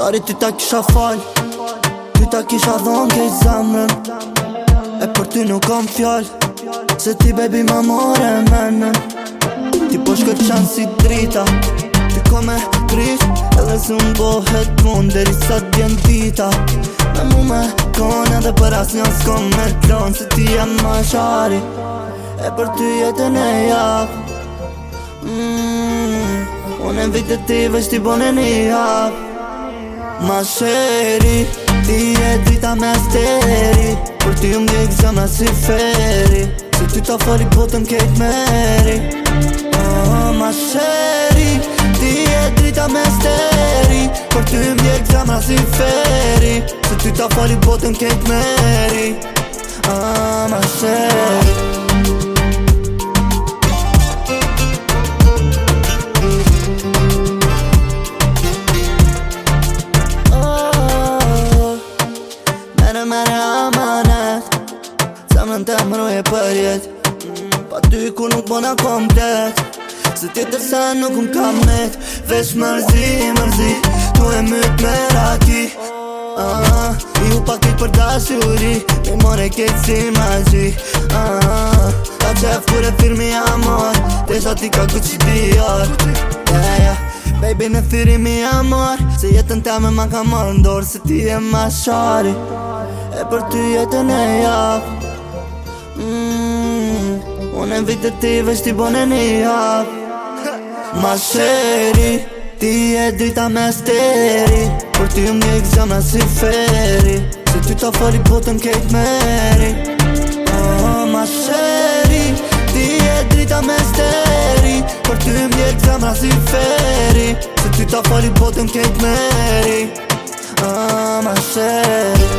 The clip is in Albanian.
Shari ty ta kisha fal Ty ta kisha dhon ke i zemrën E për ty nuk kom fjall Se ti baby ma more menën Ti po shkët qanë si drita Ty kom e prish Edhe si unë bohet mund Deri sa t'jen dita Me mu me kone dhe për as njës kom me klon Se ti jem ma shari E për ty jetën e jap mm, Unë e vitë ti vështi bonë e një jap Ma sheri, ti e dita me steri Por ti më dikë zëna si feri Si ti ta fali botën kejt meri oh, oh Ma sheri, ti e dita me steri Por ti më dikë zëna si feri Si ti ta fali botën kejt meri oh, oh Ma sheri kanë të e për jet Pa ty ku nuk bëna komplet Se ti tërsa nuk më kam met Vesh mërzi, mërzi Tu e myt me raki ah, I u pak i për dashuri Me more kejtë si magik ah, A qef kure firmi amor Desha ti ka këtë që ti yeah. Baby në firimi amor Se jetën ta me ma ka ndorë Se ti e ma shari E për ty jetën e jafë mm, Unë e vitë të ti vështi një hap Ma sheri, ti e dita me steri Por ti u një gëzëmë si feri Se ty të fëri oh, oh, botën kejt meri oh, Ma sheri, ti e dita me steri Por ti u një gëzëmë si feri Se ty të fëri botën kejt meri oh, Ma sheri